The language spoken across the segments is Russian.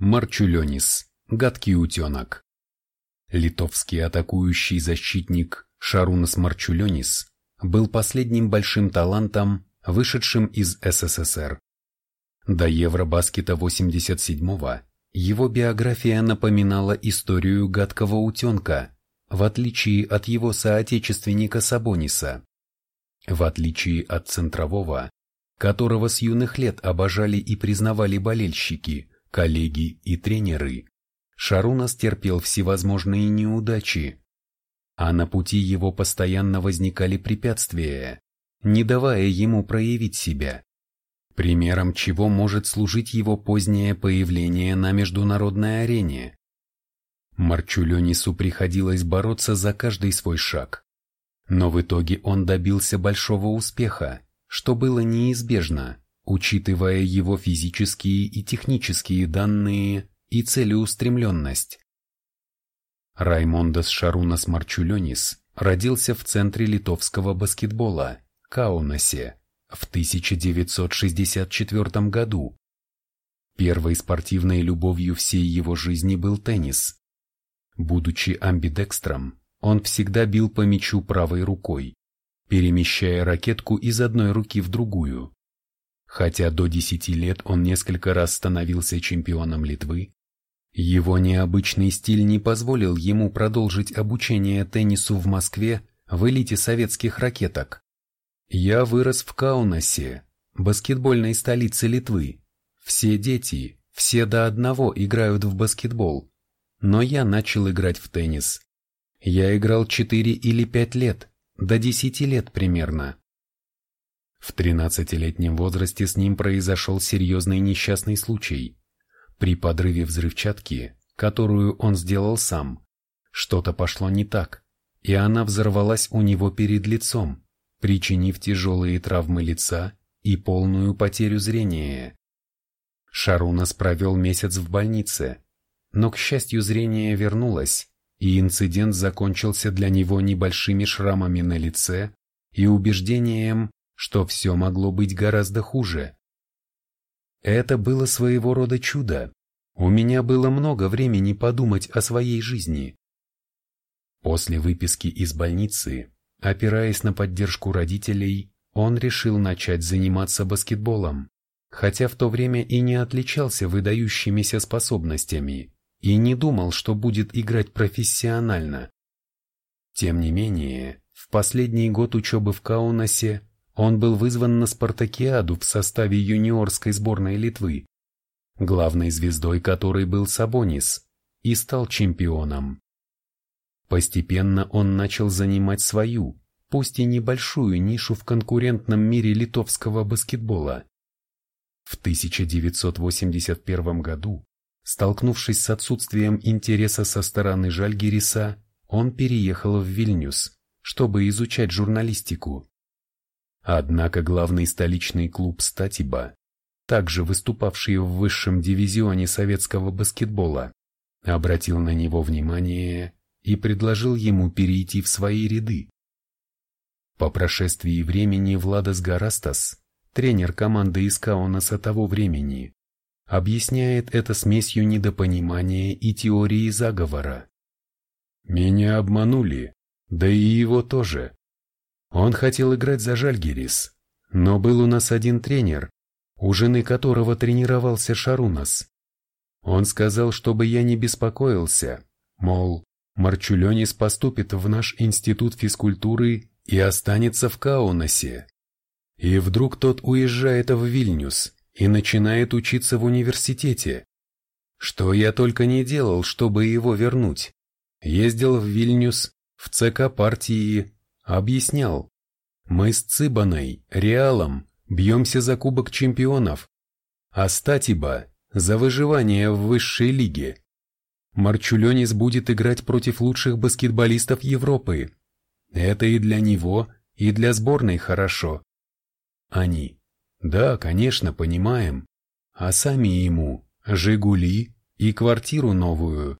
Марчуленис, гадкий утенок. Литовский атакующий защитник Шарунас Марчуленис был последним большим талантом, вышедшим из СССР. До Евробаскета 87-го его биография напоминала историю гадкого утенка, в отличие от его соотечественника Сабониса. В отличие от центрового, которого с юных лет обожали и признавали болельщики, коллеги и тренеры, Шарунас терпел всевозможные неудачи, а на пути его постоянно возникали препятствия, не давая ему проявить себя примером чего может служить его позднее появление на международной арене. Марчулёнису приходилось бороться за каждый свой шаг. Но в итоге он добился большого успеха, что было неизбежно, учитывая его физические и технические данные и целеустремленность. Раймондас Шарунас Марчулёнис родился в центре литовского баскетбола, Каунасе, в 1964 году. Первой спортивной любовью всей его жизни был теннис. Будучи амбидекстром, он всегда бил по мячу правой рукой, перемещая ракетку из одной руки в другую. Хотя до 10 лет он несколько раз становился чемпионом Литвы, его необычный стиль не позволил ему продолжить обучение теннису в Москве в элите советских ракеток. Я вырос в Каунасе, баскетбольной столице Литвы. Все дети, все до одного играют в баскетбол. Но я начал играть в теннис. Я играл 4 или 5 лет, до 10 лет примерно. В 13-летнем возрасте с ним произошел серьезный несчастный случай. При подрыве взрывчатки, которую он сделал сам, что-то пошло не так, и она взорвалась у него перед лицом причинив тяжелые травмы лица и полную потерю зрения. Шарунас провел месяц в больнице, но, к счастью, зрение вернулось, и инцидент закончился для него небольшими шрамами на лице и убеждением, что все могло быть гораздо хуже. Это было своего рода чудо. У меня было много времени подумать о своей жизни. После выписки из больницы Опираясь на поддержку родителей, он решил начать заниматься баскетболом, хотя в то время и не отличался выдающимися способностями и не думал, что будет играть профессионально. Тем не менее, в последний год учебы в Каунасе он был вызван на спартакиаду в составе юниорской сборной Литвы, главной звездой которой был Сабонис, и стал чемпионом. Постепенно он начал занимать свою, пусть и небольшую нишу в конкурентном мире литовского баскетбола. В 1981 году, столкнувшись с отсутствием интереса со стороны Жальгириса, он переехал в Вильнюс, чтобы изучать журналистику. Однако главный столичный клуб «Статиба», также выступавший в высшем дивизионе советского баскетбола, обратил на него внимание и предложил ему перейти в свои ряды. По прошествии времени Владос Гарастас, тренер команды из Каунаса того времени, объясняет это смесью недопонимания и теории заговора. Меня обманули, да и его тоже. Он хотел играть за Жальгерис, но был у нас один тренер, у жены которого тренировался Шарунас. Он сказал, чтобы я не беспокоился, мол, Марчуленис поступит в наш институт физкультуры и останется в Каунасе. И вдруг тот уезжает в Вильнюс и начинает учиться в университете. Что я только не делал, чтобы его вернуть. Ездил в Вильнюс, в ЦК партии, объяснял. Мы с Цыбаной, Реалом, бьемся за Кубок Чемпионов, а Статиба – за выживание в высшей лиге. Марчуленис будет играть против лучших баскетболистов Европы. Это и для него, и для сборной хорошо. Они. Да, конечно, понимаем. А сами ему «Жигули» и квартиру новую.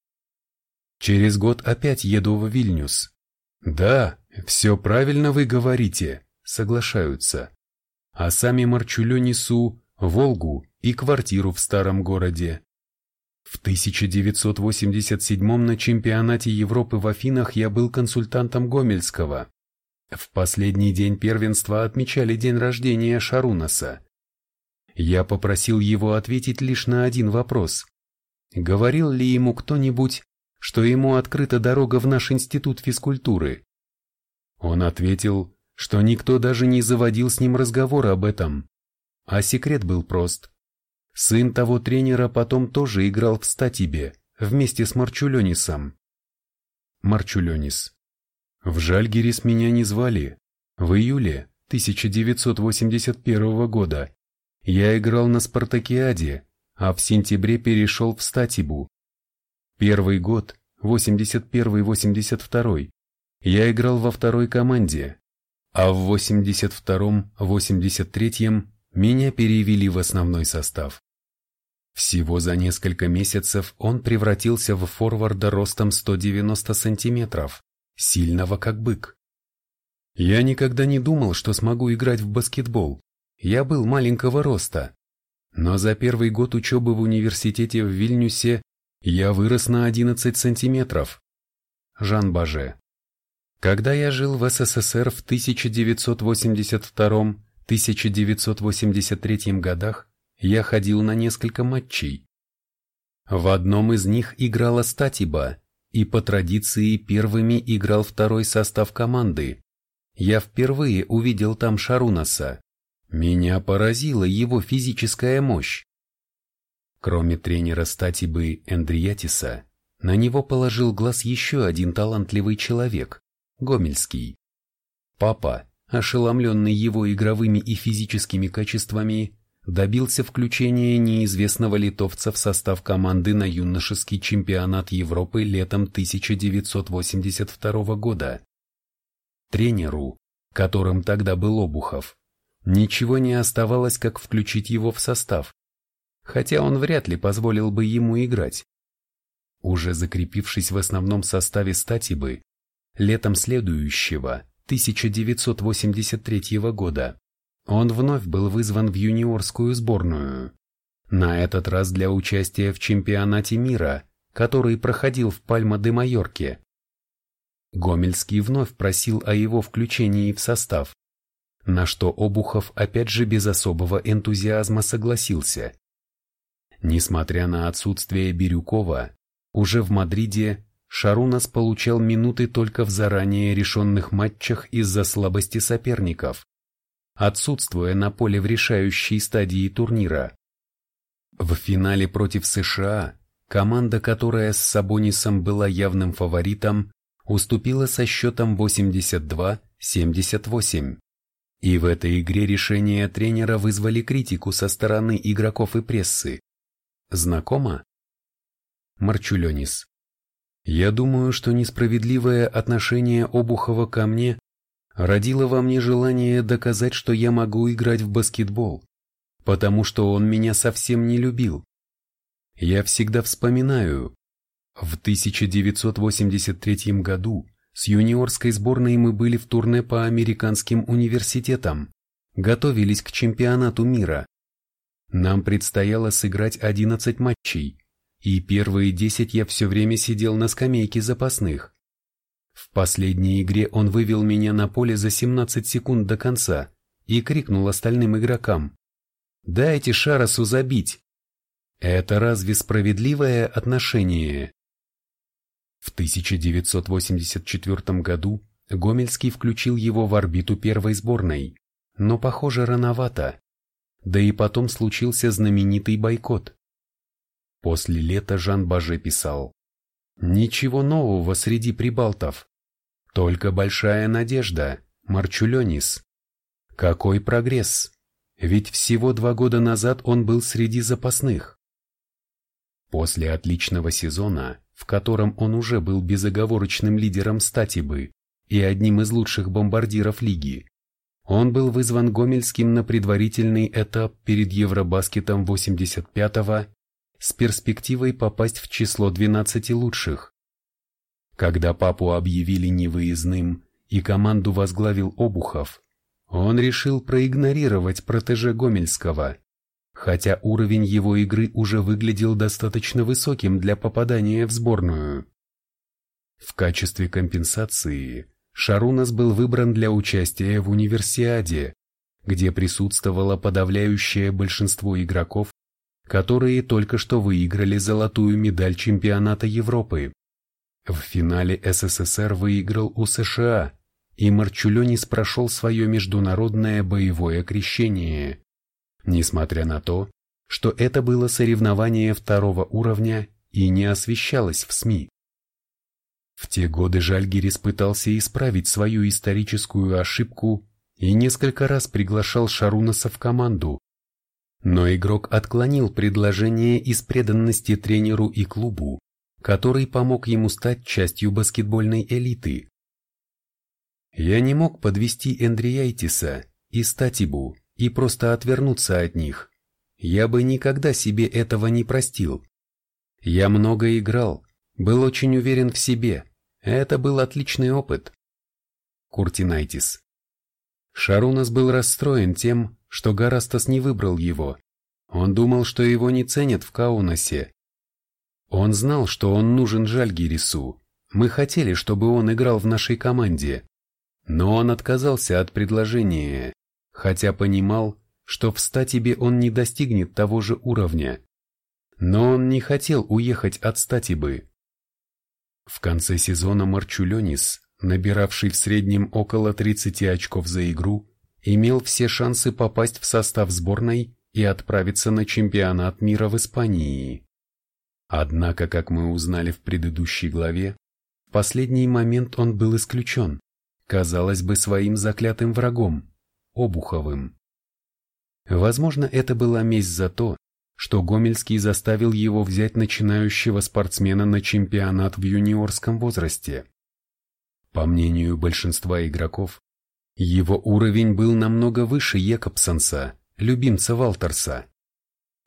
Через год опять еду в Вильнюс. Да, все правильно вы говорите, соглашаются. А сами Марчулю несу Волгу и квартиру в старом городе. В 1987 на чемпионате Европы в Афинах я был консультантом Гомельского. В последний день первенства отмечали день рождения Шарунаса. Я попросил его ответить лишь на один вопрос. Говорил ли ему кто-нибудь, что ему открыта дорога в наш институт физкультуры? Он ответил, что никто даже не заводил с ним разговор об этом. А секрет был прост. Сын того тренера потом тоже играл в Статибе вместе с Марчуленисом. Марчуленис. В Жальгерис меня не звали. В июле 1981 года я играл на Спартакиаде, а в сентябре перешел в Статибу. Первый год, 81-82, я играл во второй команде, а в 82-83 меня перевели в основной состав. Всего за несколько месяцев он превратился в форварда ростом 190 сантиметров, сильного как бык. Я никогда не думал, что смогу играть в баскетбол. Я был маленького роста. Но за первый год учебы в университете в Вильнюсе я вырос на 11 сантиметров. Жан Баже. Когда я жил в СССР в 1982-1983 годах, я ходил на несколько матчей. В одном из них играла Статиба, и по традиции первыми играл второй состав команды. Я впервые увидел там Шарунаса. Меня поразила его физическая мощь. Кроме тренера Статибы Эндриятиса, на него положил глаз еще один талантливый человек – Гомельский. Папа, ошеломленный его игровыми и физическими качествами, добился включения неизвестного литовца в состав команды на юношеский чемпионат Европы летом 1982 года. Тренеру, которым тогда был Обухов, ничего не оставалось, как включить его в состав, хотя он вряд ли позволил бы ему играть. Уже закрепившись в основном составе Статибы, летом следующего, 1983 года, он вновь был вызван в юниорскую сборную. На этот раз для участия в чемпионате мира, который проходил в Пальма-де-Майорке. Гомельский вновь просил о его включении в состав, на что Обухов опять же без особого энтузиазма согласился. Несмотря на отсутствие Бирюкова, уже в Мадриде Шарунас получал минуты только в заранее решенных матчах из-за слабости соперников отсутствуя на поле в решающей стадии турнира. В финале против США команда, которая с Сабонисом была явным фаворитом, уступила со счетом 82-78. И в этой игре решения тренера вызвали критику со стороны игроков и прессы. Знакомо? Марчуленис. Я думаю, что несправедливое отношение Обухова ко мне родило во мне желание доказать, что я могу играть в баскетбол, потому что он меня совсем не любил. Я всегда вспоминаю, в 1983 году с юниорской сборной мы были в турне по американским университетам, готовились к чемпионату мира. Нам предстояло сыграть 11 матчей, и первые 10 я все время сидел на скамейке запасных. В последней игре он вывел меня на поле за 17 секунд до конца и крикнул остальным игрокам «Дайте Шарасу забить!» Это разве справедливое отношение? В 1984 году Гомельский включил его в орбиту первой сборной, но, похоже, рановато. Да и потом случился знаменитый бойкот. После лета Жан Баже писал «Ничего нового среди прибалтов. Только большая надежда, Марчуленис. Какой прогресс? Ведь всего два года назад он был среди запасных. После отличного сезона, в котором он уже был безоговорочным лидером Статибы и одним из лучших бомбардиров лиги, он был вызван Гомельским на предварительный этап перед Евробаскетом 85-го с перспективой попасть в число 12 лучших. Когда папу объявили невыездным и команду возглавил Обухов, он решил проигнорировать протеже Гомельского, хотя уровень его игры уже выглядел достаточно высоким для попадания в сборную. В качестве компенсации Шарунас был выбран для участия в универсиаде, где присутствовало подавляющее большинство игроков, которые только что выиграли золотую медаль чемпионата Европы. В финале СССР выиграл у США, и Марчулёнис прошел свое международное боевое крещение. Несмотря на то, что это было соревнование второго уровня и не освещалось в СМИ. В те годы Жальгирис пытался исправить свою историческую ошибку и несколько раз приглашал Шарунаса в команду. Но игрок отклонил предложение из преданности тренеру и клубу, который помог ему стать частью баскетбольной элиты. Я не мог подвести Эндриайтиса и Статибу и просто отвернуться от них. Я бы никогда себе этого не простил. Я много играл, был очень уверен в себе. Это был отличный опыт. Куртинайтис. Шарунас был расстроен тем, что Гарастас не выбрал его. Он думал, что его не ценят в Каунасе. Он знал, что он нужен Жальгирису. Мы хотели, чтобы он играл в нашей команде. Но он отказался от предложения, хотя понимал, что в Статибе он не достигнет того же уровня. Но он не хотел уехать от Статибы. В конце сезона Марчуленис, набиравший в среднем около 30 очков за игру, имел все шансы попасть в состав сборной и отправиться на чемпионат мира в Испании. Однако, как мы узнали в предыдущей главе, в последний момент он был исключен казалось бы, своим заклятым врагом, Обуховым. Возможно, это была месть за то, что Гомельский заставил его взять начинающего спортсмена на чемпионат в юниорском возрасте. По мнению большинства игроков, его уровень был намного выше Екобсонса, любимца Валтерса.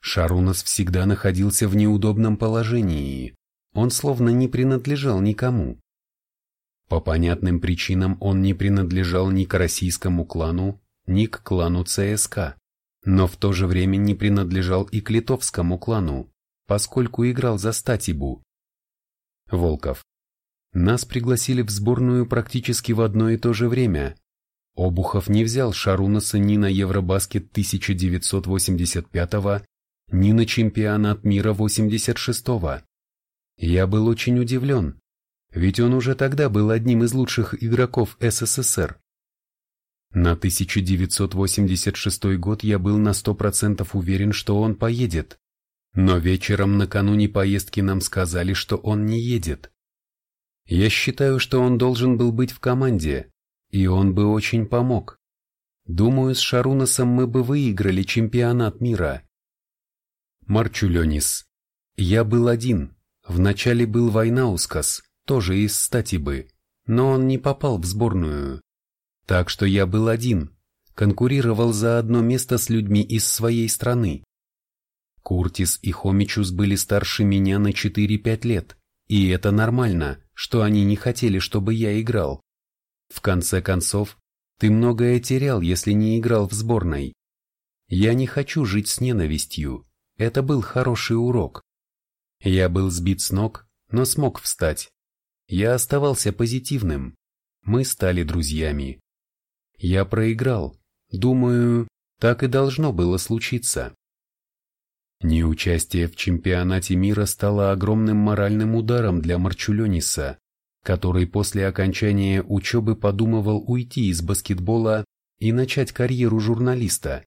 Шарунас всегда находился в неудобном положении, он словно не принадлежал никому. По понятным причинам он не принадлежал ни к российскому клану, ни к клану ЦСК, но в то же время не принадлежал и к литовскому клану, поскольку играл за Статибу. Волков. Нас пригласили в сборную практически в одно и то же время. Обухов не взял Шарунаса ни на Евробаскет 1985 ни на чемпионат мира 86 -го. Я был очень удивлен, ведь он уже тогда был одним из лучших игроков СССР. На 1986 год я был на 100% уверен, что он поедет. Но вечером накануне поездки нам сказали, что он не едет. Я считаю, что он должен был быть в команде, и он бы очень помог. Думаю, с Шарунасом мы бы выиграли чемпионат мира. Марчулёнис. Я был один. Вначале был Вайнаускас тоже из Статибы, но он не попал в сборную. Так что я был один, конкурировал за одно место с людьми из своей страны. Куртис и Хомичус были старше меня на 4-5 лет, и это нормально, что они не хотели, чтобы я играл. В конце концов, ты многое терял, если не играл в сборной. Я не хочу жить с ненавистью, это был хороший урок. Я был сбит с ног, но смог встать. Я оставался позитивным. Мы стали друзьями. Я проиграл. Думаю, так и должно было случиться. Неучастие в чемпионате мира стало огромным моральным ударом для Марчулениса, который после окончания учебы подумывал уйти из баскетбола и начать карьеру журналиста.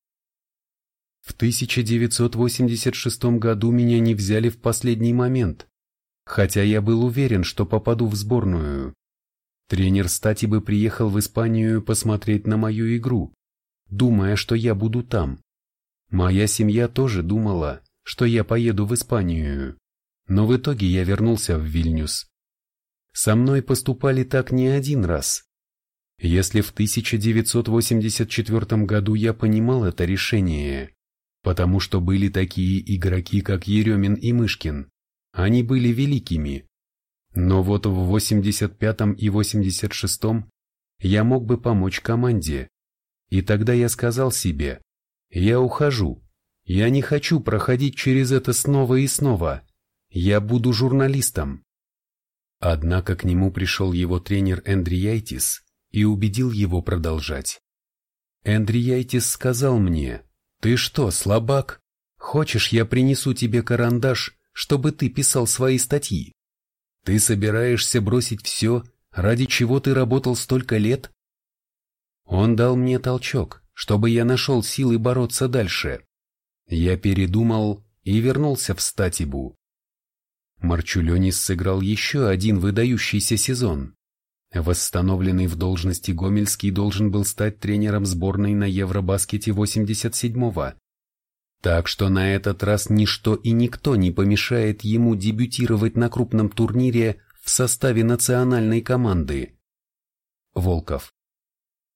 В 1986 году меня не взяли в последний момент, хотя я был уверен, что попаду в сборную. Тренер Стати бы приехал в Испанию посмотреть на мою игру, думая, что я буду там. Моя семья тоже думала, что я поеду в Испанию, но в итоге я вернулся в Вильнюс. Со мной поступали так не один раз. Если в 1984 году я понимал это решение, потому что были такие игроки, как Еремин и Мышкин, они были великими. Но вот в 85-м и 86-м я мог бы помочь команде. И тогда я сказал себе, я ухожу, Я не хочу проходить через это снова и снова. Я буду журналистом. Однако к нему пришел его тренер Эндриайтис и убедил его продолжать. Эндриайтис сказал мне, «Ты что, слабак? Хочешь, я принесу тебе карандаш, чтобы ты писал свои статьи? Ты собираешься бросить все, ради чего ты работал столько лет?» Он дал мне толчок, чтобы я нашел силы бороться дальше. Я передумал и вернулся в Статибу. Марчуленис сыграл еще один выдающийся сезон. Восстановленный в должности Гомельский должен был стать тренером сборной на Евробаскете 87-го. Так что на этот раз ничто и никто не помешает ему дебютировать на крупном турнире в составе национальной команды. Волков.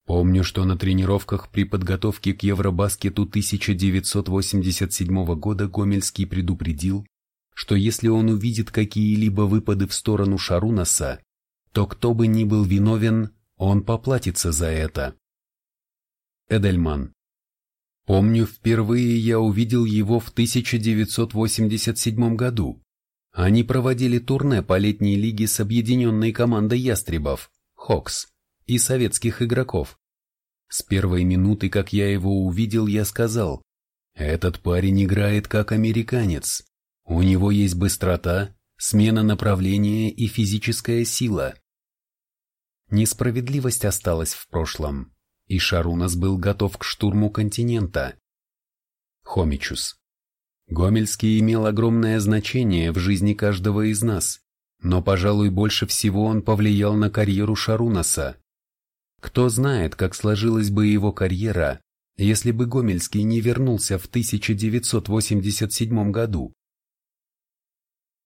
Помню, что на тренировках при подготовке к Евробаскету 1987 года Гомельский предупредил, что если он увидит какие-либо выпады в сторону Шарунаса, то кто бы ни был виновен, он поплатится за это. Эдельман. Помню, впервые я увидел его в 1987 году. Они проводили турне по летней лиге с объединенной командой ястребов, Хокс, и советских игроков. С первой минуты, как я его увидел, я сказал, «Этот парень играет как американец. У него есть быстрота, смена направления и физическая сила». Несправедливость осталась в прошлом, и Шарунас был готов к штурму континента. Хомичус. Гомельский имел огромное значение в жизни каждого из нас, но, пожалуй, больше всего он повлиял на карьеру Шарунаса. Кто знает, как сложилась бы его карьера, если бы Гомельский не вернулся в 1987 году.